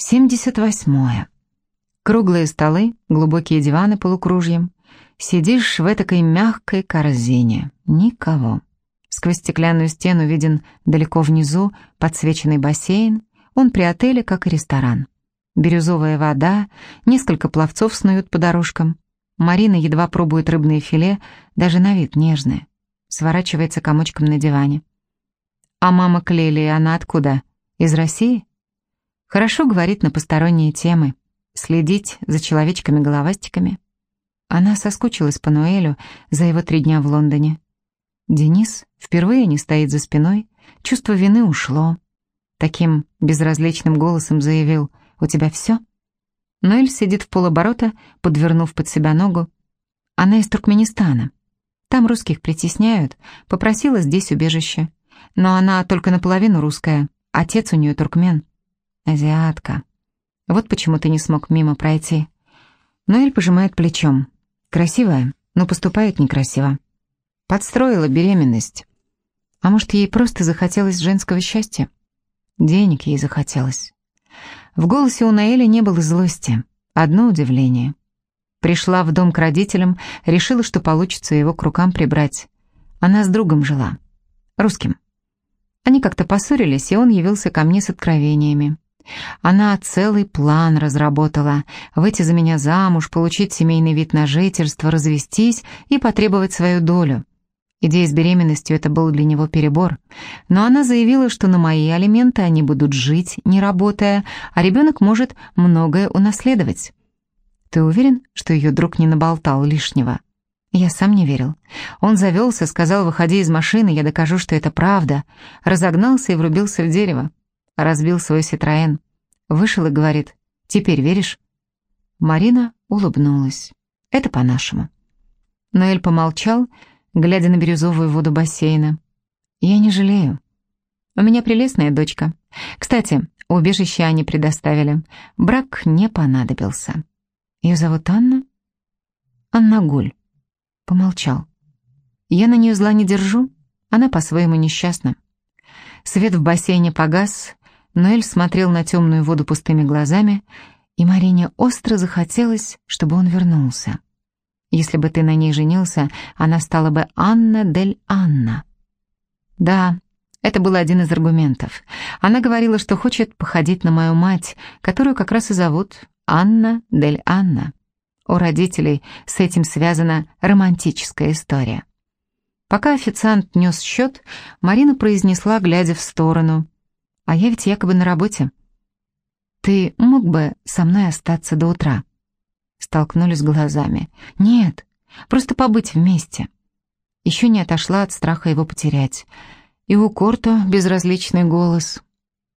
Семьдесят восьмое. Круглые столы, глубокие диваны полукружьем. Сидишь в этакой мягкой корзине. Никого. Сквозь стеклянную стену виден далеко внизу подсвеченный бассейн. Он при отеле, как и ресторан. Бирюзовая вода, несколько пловцов снуют по дорожкам. Марина едва пробует рыбное филе, даже на вид нежное. Сворачивается комочком на диване. А мама Клели, она откуда? Из России? Хорошо говорит на посторонние темы. Следить за человечками-головастиками. Она соскучилась по Ноэлю за его три дня в Лондоне. Денис впервые не стоит за спиной, чувство вины ушло. Таким безразличным голосом заявил «У тебя все?» Ноэль сидит в полоборота, подвернув под себя ногу. Она из Туркменистана. Там русских притесняют, попросила здесь убежище. Но она только наполовину русская, отец у нее туркмен. Азиатка. Вот почему ты не смог мимо пройти. Ноэль пожимает плечом. Красивая, но поступает некрасиво. Подстроила беременность. А может, ей просто захотелось женского счастья? Денег ей захотелось. В голосе у Наэля не было злости, одно удивление. Пришла в дом к родителям, решила, что получится его к рукам прибрать. Она с другом жила, русским. Они как-то поссорились, и он явился ко мне с откровениями. Она целый план разработала. Выйти за меня замуж, получить семейный вид на жительство, развестись и потребовать свою долю. Идея с беременностью это был для него перебор. Но она заявила, что на мои алименты они будут жить, не работая, а ребенок может многое унаследовать. Ты уверен, что ее друг не наболтал лишнего? Я сам не верил. Он завелся, сказал, выходи из машины, я докажу, что это правда. Разогнался и врубился в дерево. Разбил свой Ситроен. Вышел и говорит, теперь веришь? Марина улыбнулась. Это по-нашему. Ноэль помолчал, глядя на бирюзовую воду бассейна. «Я не жалею. У меня прелестная дочка. Кстати, убежище они предоставили. Брак не понадобился. Ее зовут Анна?» «Анна Гуль». Помолчал. «Я на нее зла не держу. Она по-своему несчастна». Свет в бассейне погас, Ноэль смотрел на темную воду пустыми глазами, и Марине остро захотелось, чтобы он вернулся. Если бы ты на ней женился, она стала бы Анна дель Анна. Да, это был один из аргументов. Она говорила, что хочет походить на мою мать, которую как раз и зовут Анна дель Анна. У родителей с этим связана романтическая история. Пока официант нес счет, Марина произнесла, глядя в сторону. «А я ведь якобы на работе. Ты мог бы со мной остаться до утра?» Столкнулись глазами. «Нет, просто побыть вместе». Еще не отошла от страха его потерять. И у Корто безразличный голос.